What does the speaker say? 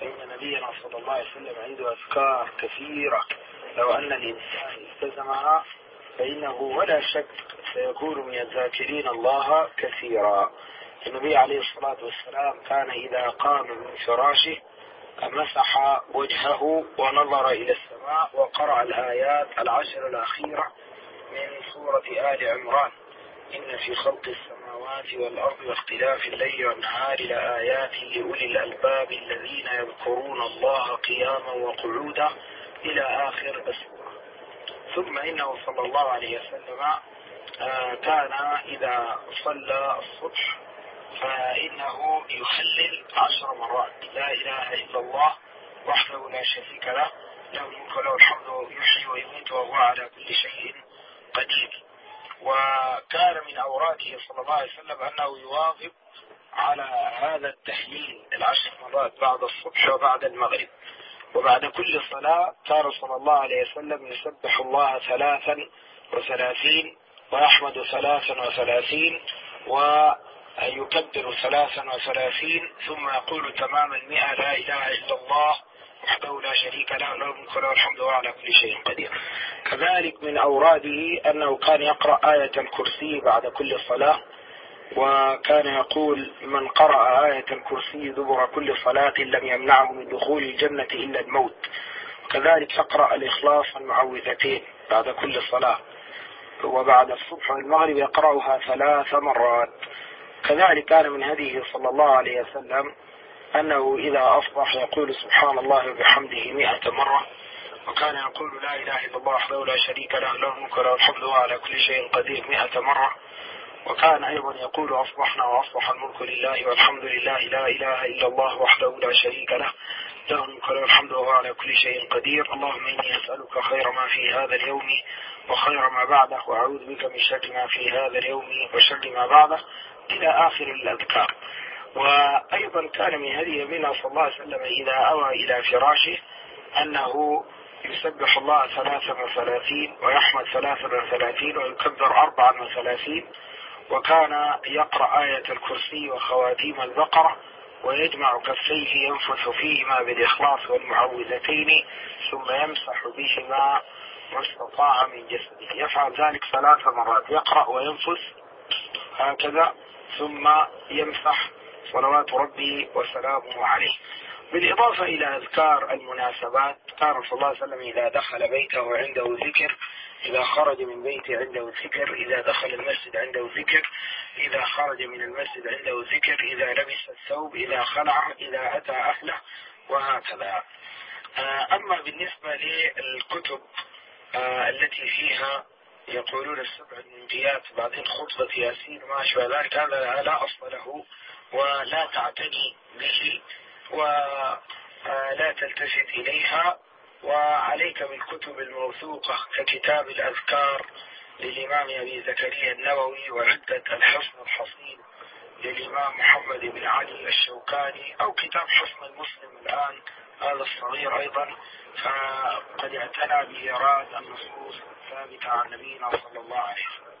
فإن نبينا صلى الله عليه وسلم عنده أذكار كثيرة. لو أن الإنسان التزمها فإنه ولا شك سيكون من الذاكرين الله كثيرا. النبي عليه الصلاة والسلام كان إذا قام من فراشه مسح وجهه ونظر إلى السماء وقرأ الآيات العشر الأخيرة من سورة آل عمران. إن في خلق السماوات والأرض واختلاف الليل والنهار لآيات لأولي الألباب الذين يذكرون الله قياما وقعودا إلى آخر السورة. ثم إنه صلى الله عليه وسلم آه، كان إذا صلى الصبح فإنه يهلل عشر مرات. لا إله إلا الله وحده لا شريك له له الملك وله الحمد يحيي ويميت وهو على كل شيء قدير. وكان من أوراده صلى الله عليه وسلم أنه يواظب على هذا التهليل العشر مرات بعد الصبح وبعد المغرب. وبعد كل صلاة كان صلى الله عليه وسلم يسبح الله ثلاثا وثلاثين ويحمد ثلاثا وثلاثين ويكبر ثلاثا وثلاثين ثم يقول تمام المئة لا إله إلا الله وحده لا شريك له له الملك وله الحمد وعلى كل شيء قدير. كذلك من أوراده أنه كان يقرأ آية الكرسي بعد كل صلاة وكان يقول من قرأ آية الكرسي دبر كل صلاة لم يمنعه من دخول الجنة إلا الموت. كذلك يقرأ الإخلاص والمعوذتين بعد كل صلاة وبعد الصبح والمغرب يقرأها ثلاث مرات. كذلك كان من هديه صلى الله عليه وسلم أنه إذا أصبح يقول سبحان الله وبحمده مئة مرة وكان يقول لا إله إلا الله وحده لا شريك له له الملك وله الحمد وعلى كل شيء قدير مئة مرة. وكان أيضا يقول أصبحنا وأصبح الملك لله والحمد لله لا إله إلا الله وحده لا شريك له له الملك وله الحمد وهو على كل شيء قدير. اللهم إني أسألك خير ما في هذا اليوم وخير ما بعده وأعوذ بك من شر ما في هذا اليوم وشر ما بعده. إلى آخر الأذكار. وأيضا كان من هدي نبينا صلى الله عليه وسلم إذا أوى إلى فراشه أنه يسبح الله ثلاثا وثلاثين ويحمد ثلاثا وثلاثين ويكبر أربعا وثلاثين وكان يقرأ آية الكرسي وخواتيم البقرة ويجمع كفيه ينفث فيهما بالإخلاص والمعوذتين ثم يمسح بهما ما استطاع من جسده. يفعل ذلك ثلاث مرات يقرأ وينفث هكذا ثم يمسح صلوات ربي وسلامه عليه. بالإضافة إلى أذكار المناسبات كان صلى الله عليه وسلم إذا دخل بيته عنده ذكر إذا خرج من بيته عنده ذكر إذا دخل المسجد عنده ذكر إذا خرج من المسجد عنده ذكر إذا لبس الثوب إذا خلع إذا أتى أهله وهكذا. آه، أما بالنسبة للكتب آه، التي فيها يقولون السبع المنجيات بعدين خطبة ياسين وما أشبه ذلك هذا لا أصل له. ولا تعتني به ولا تلتفت إليها. وعليك بالكتب الموثوقة ككتاب الأذكار للإمام أبي زكريا النووي وعدة الحصن الحصين للإمام محمد بن علي الشوكاني أو كتاب حصن المسلم الآن هذا الصغير أيضا. فقد اعتنى بإيراد النصوص الثابتة عن نبينا صلى الله عليه وسلم.